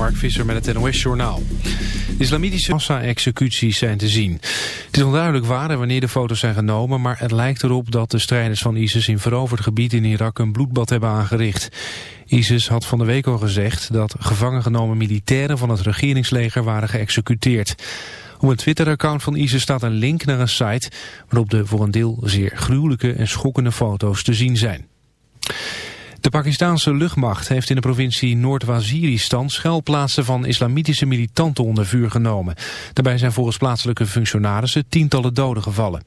Mark Visser met het NOS-journaal. Islamitische massa-executies zijn te zien. Het is onduidelijk waar en wanneer de foto's zijn genomen... maar het lijkt erop dat de strijders van ISIS in veroverd gebied in Irak... een bloedbad hebben aangericht. ISIS had van de week al gezegd dat gevangen genomen militairen... van het regeringsleger waren geëxecuteerd. Op het Twitter-account van ISIS staat een link naar een site... waarop de voor een deel zeer gruwelijke en schokkende foto's te zien zijn. De Pakistanse luchtmacht heeft in de provincie Noord-Waziristan schuilplaatsen van islamitische militanten onder vuur genomen. Daarbij zijn volgens plaatselijke functionarissen tientallen doden gevallen.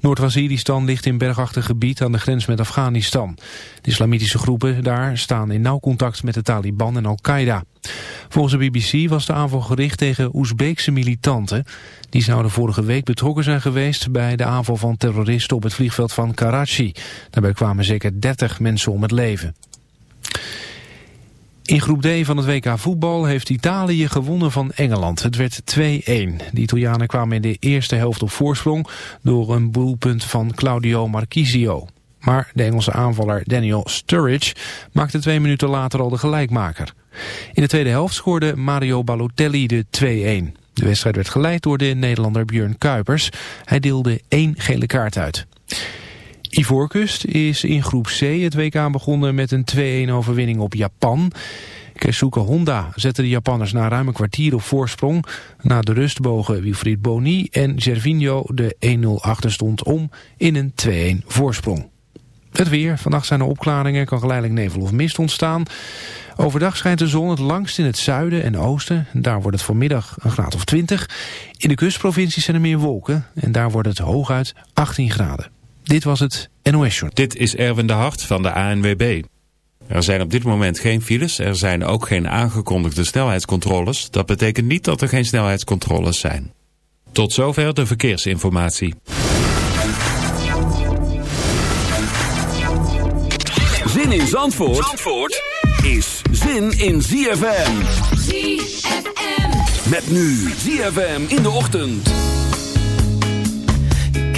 Noord-Waziristan ligt in bergachtig gebied aan de grens met Afghanistan. De islamitische groepen daar staan in nauw contact met de Taliban en Al-Qaeda. Volgens de BBC was de aanval gericht tegen Oezbeekse militanten. Die zouden vorige week betrokken zijn geweest bij de aanval van terroristen op het vliegveld van Karachi. Daarbij kwamen zeker 30 mensen om het leven. In groep D van het WK voetbal heeft Italië gewonnen van Engeland. Het werd 2-1. De Italianen kwamen in de eerste helft op voorsprong door een boelpunt van Claudio Marchisio. Maar de Engelse aanvaller Daniel Sturridge maakte twee minuten later al de gelijkmaker. In de tweede helft scoorde Mario Balotelli de 2-1. De wedstrijd werd geleid door de Nederlander Björn Kuipers. Hij deelde één gele kaart uit. Ivoorkust is in groep C het WK begonnen met een 2-1 overwinning op Japan. Keisuke Honda zette de Japanners na ruim een kwartier op voorsprong. Na de rust bogen Wilfried Boni en Gervinho de 1-0 achterstond om in een 2-1 voorsprong. Het weer. Vannacht zijn er opklaringen, kan geleidelijk nevel of mist ontstaan. Overdag schijnt de zon het langst in het zuiden en oosten. Daar wordt het vanmiddag een graad of 20. In de kustprovincies zijn er meer wolken en daar wordt het hooguit 18 graden. Dit was het NOS Short. Dit is Erwin de Hart van de ANWB. Er zijn op dit moment geen files, er zijn ook geen aangekondigde snelheidscontroles. Dat betekent niet dat er geen snelheidscontroles zijn. Tot zover de verkeersinformatie. Zin in Zandvoort, Zandvoort is zin in ZFM. ZFM. Met nu ZFM in de ochtend.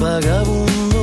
Vagabundo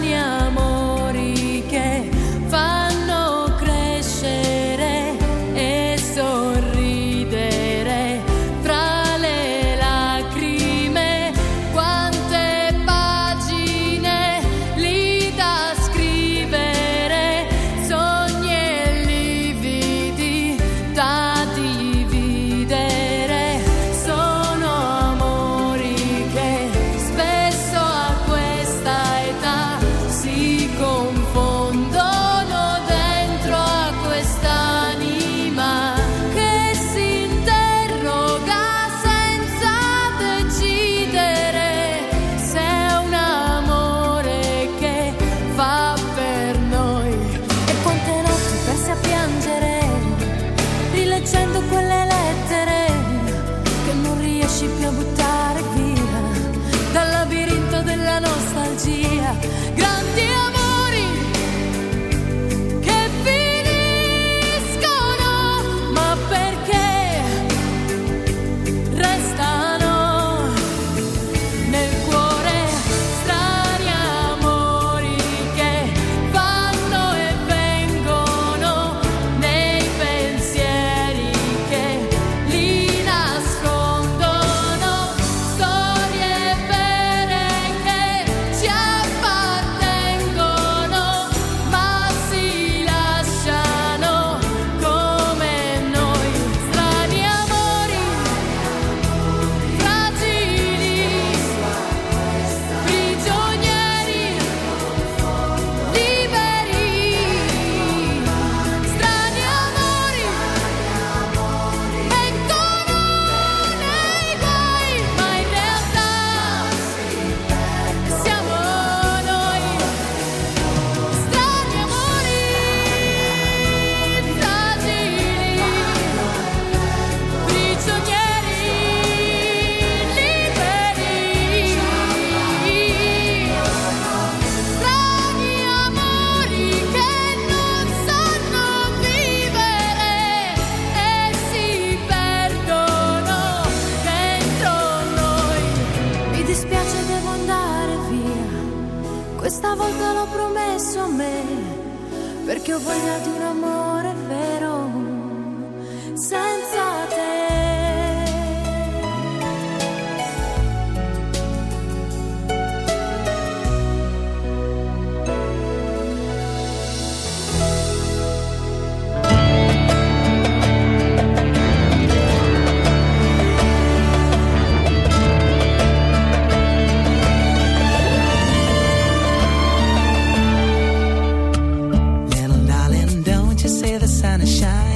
stavolta l'ho promesso a me, perché ho voglia di un amore vero, senza sun is shining.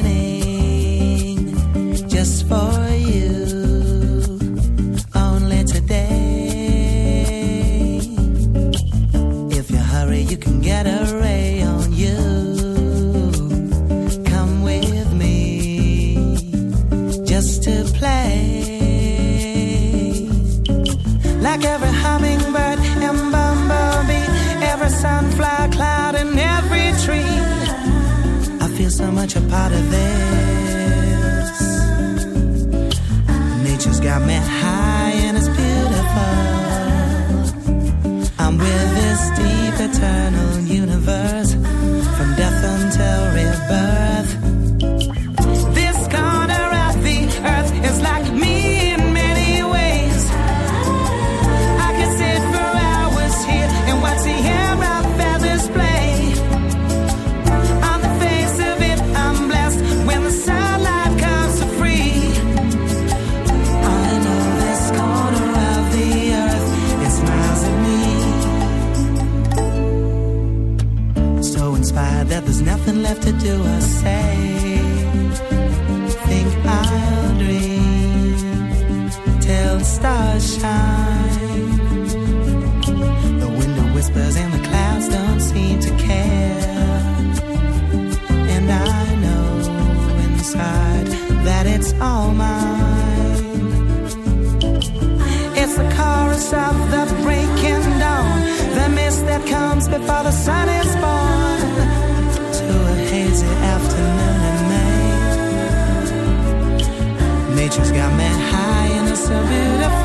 comes before the sun is born to a hazy afternoon in May. Nature's got me high and it's so beautiful.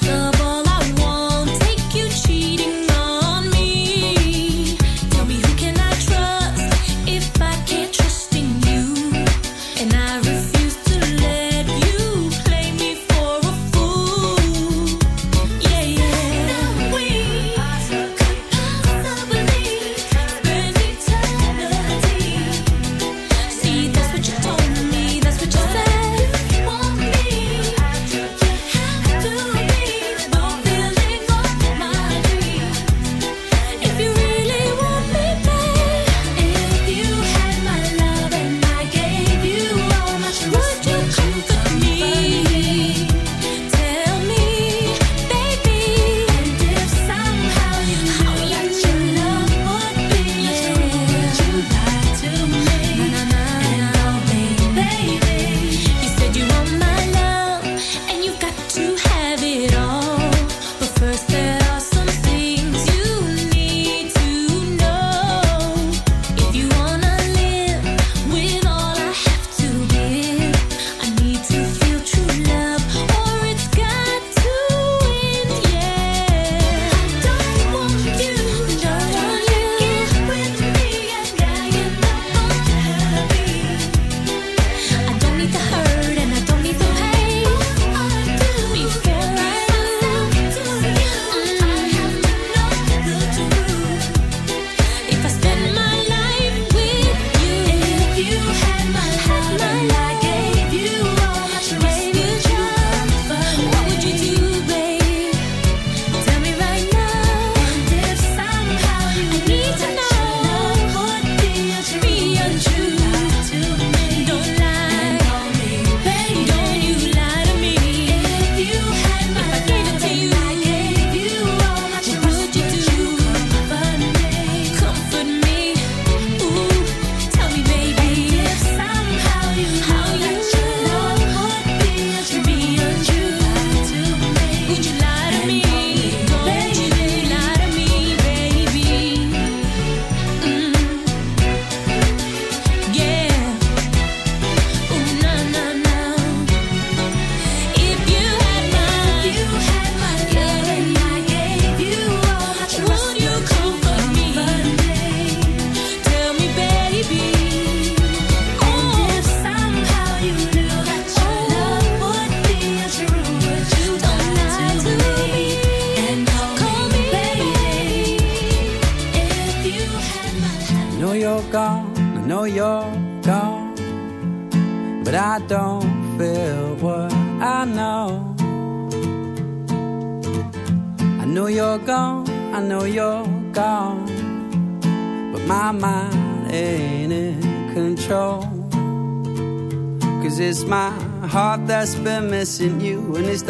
just a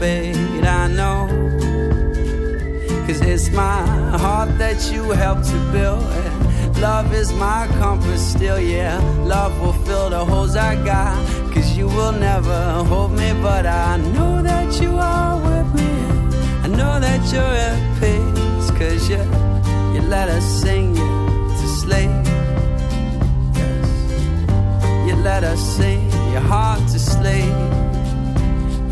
fade, I know. Cause it's my heart that you helped to build. Love is my compass still, yeah. Love will fill the holes I got. Cause you will never hold me, but I know that you are with me. I know that you're at peace. Cause you, you let us sing you to sleep. Yes. You let us sing your heart to sleep.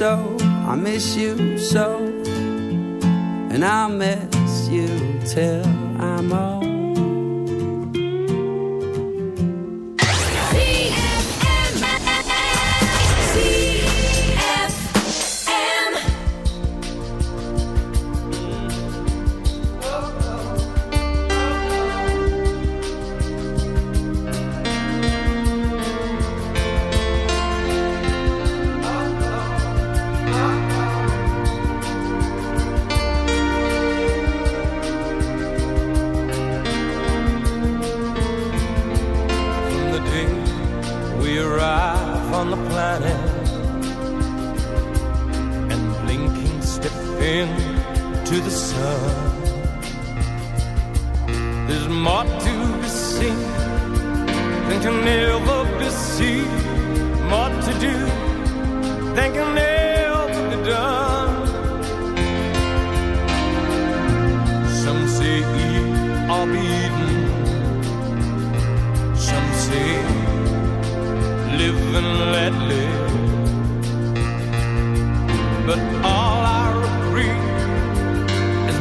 so. I miss you so. And I'll miss you till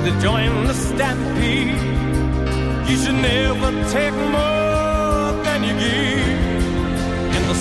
to join the stampede. You should never take more than you give in the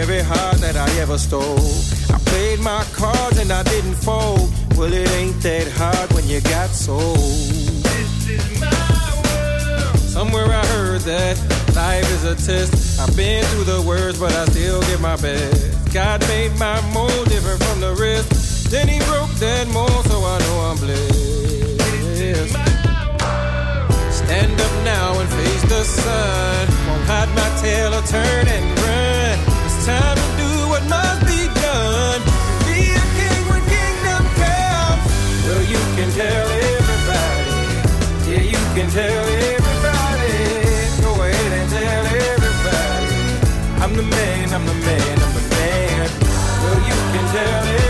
every heart that I ever stole. I played my cards and I didn't fold. Well, it ain't that hard when you got sold. This is my world. Somewhere I heard that life is a test. I've been through the worst, but I still give my best. God made my mold different from the rest. Then he broke that mold, so I know I'm blessed. This is my world. Stand up now and face the sun. Won't hide my tail or turn and time to do what must be done. Be a king when kingdom comes. Well, you can tell everybody. Yeah, you can tell everybody. Go ahead and tell everybody. I'm the man, I'm the man, I'm the man. Well, you can tell.